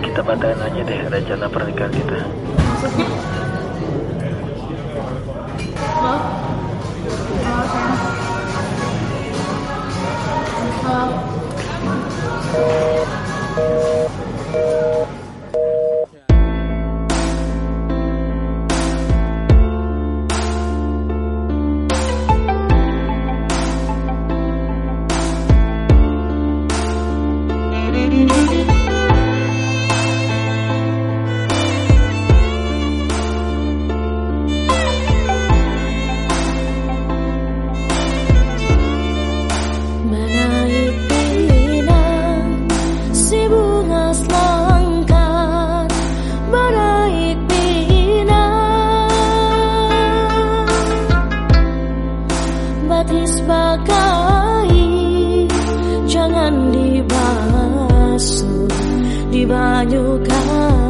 kita batalin aja deh rencana pernikahan kita. Maksudnya? kain jangan dibasuh dibanyukan